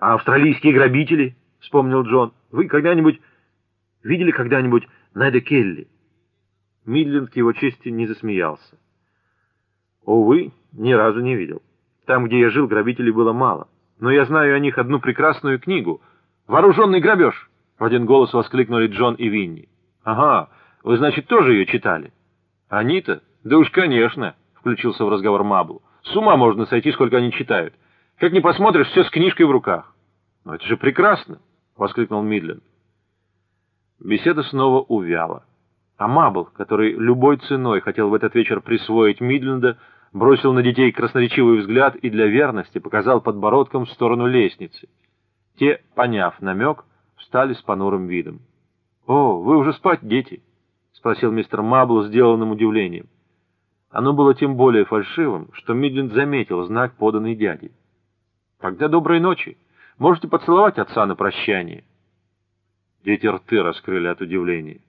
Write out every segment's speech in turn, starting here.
А австралийские грабители, вспомнил Джон. Вы когда-нибудь видели когда-нибудь Неда Келли? Мидленд к его чести не засмеялся. Увы, ни разу не видел. Там, где я жил, грабителей было мало. Но я знаю о них одну прекрасную книгу. «Вооруженный грабеж!» В один голос воскликнули Джон и Винни. «Ага, вы, значит, тоже ее читали?» «Они-то? Да уж, конечно!» — включился в разговор Мабл. «С ума можно сойти, сколько они читают. Как ни посмотришь, все с книжкой в руках». «Но это же прекрасно!» — воскликнул Мидленд. Беседа снова увяла. А Мабл, который любой ценой хотел в этот вечер присвоить Мидленда, бросил на детей красноречивый взгляд и для верности показал подбородком в сторону лестницы. Те, поняв намек, встали с понурым видом. «О, вы уже спать, дети?» — спросил мистер Мабл сделанным удивлением. Оно было тем более фальшивым, что Мидленд заметил знак, поданный дяде. «Тогда доброй ночи. Можете поцеловать отца на прощание». Дети рты раскрыли от удивления.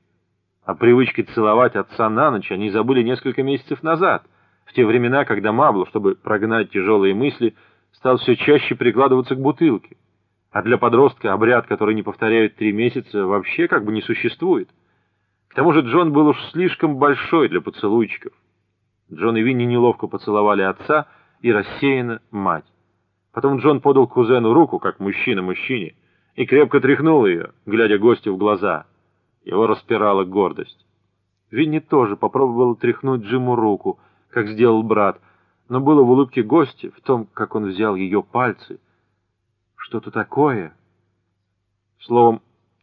О привычке целовать отца на ночь они забыли несколько месяцев назад, в те времена, когда Маблу, чтобы прогнать тяжелые мысли, стал все чаще прикладываться к бутылке. А для подростка обряд, который не повторяют три месяца, вообще как бы не существует. К тому же Джон был уж слишком большой для поцелуйчиков. Джон и Винни неловко поцеловали отца и рассеянно мать. Потом Джон подал кузену руку, как мужчина мужчине, и крепко тряхнул ее, глядя гостю в глаза. Его распирала гордость. Винни тоже попробовал тряхнуть Джиму руку, как сделал брат, но было в улыбке гостя, в том, как он взял ее пальцы. Что-то такое. Словом,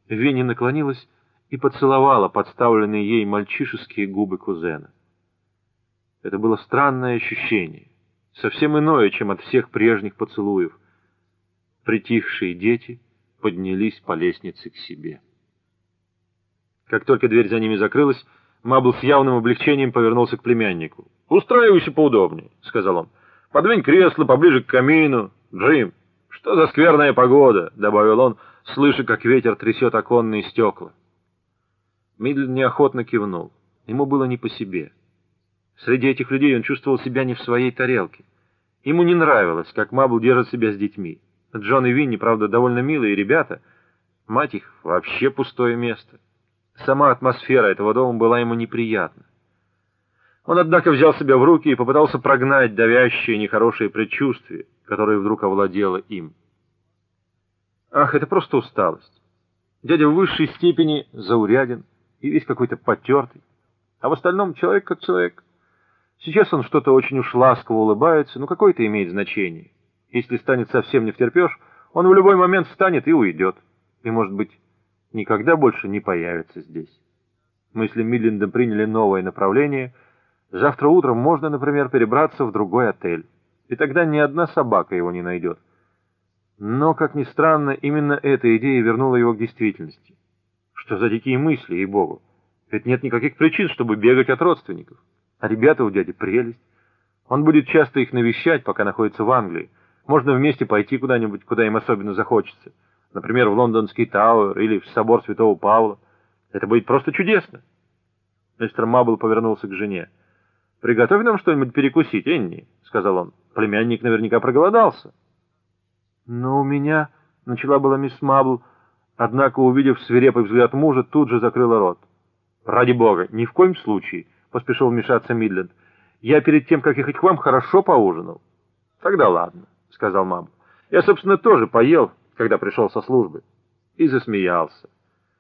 Винни наклонилась и поцеловала подставленные ей мальчишеские губы кузена. Это было странное ощущение, совсем иное, чем от всех прежних поцелуев. Притихшие дети поднялись по лестнице к себе. Как только дверь за ними закрылась, Мабл с явным облегчением повернулся к племяннику. «Устраивайся поудобнее», — сказал он. «Подвинь кресло поближе к камину. Джим, что за скверная погода», — добавил он, слыша, как ветер трясет оконные стекла. Мидл неохотно кивнул. Ему было не по себе. Среди этих людей он чувствовал себя не в своей тарелке. Ему не нравилось, как Мабл держит себя с детьми. Джон и Винни, правда, довольно милые ребята. Мать их вообще пустое место. Сама атмосфера этого дома была ему неприятна. Он, однако, взял себя в руки и попытался прогнать давящее нехорошее предчувствие, которое вдруг овладело им. Ах, это просто усталость. Дядя в высшей степени зауряден и весь какой-то потертый, а в остальном человек как человек. Сейчас он что-то очень уж ласково улыбается, но какое это имеет значение. Если станет совсем не втерпешь, он в любой момент встанет и уйдет. И, может быть, никогда больше не появится здесь. Мысли Милленда приняли новое направление. Завтра утром можно, например, перебраться в другой отель. И тогда ни одна собака его не найдет. Но, как ни странно, именно эта идея вернула его к действительности. Что за дикие мысли, ей-богу? Ведь нет никаких причин, чтобы бегать от родственников. А ребята у дяди прелесть. Он будет часто их навещать, пока находится в Англии. Можно вместе пойти куда-нибудь, куда им особенно захочется например, в лондонский Тауэр или в собор Святого Павла. Это будет просто чудесно. Мистер Мабл повернулся к жене. «Приготовь нам что-нибудь перекусить, Энни», — сказал он. «Племянник наверняка проголодался». «Но у меня...» — начала была мисс Мабл, однако, увидев свирепый взгляд мужа, тут же закрыла рот. «Ради бога, ни в коем случае», — поспешил вмешаться Мидленд. «Я перед тем, как ехать к вам, хорошо поужинал». «Тогда ладно», — сказал Мабл. «Я, собственно, тоже поел, когда пришел со службы, и засмеялся.